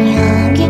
young.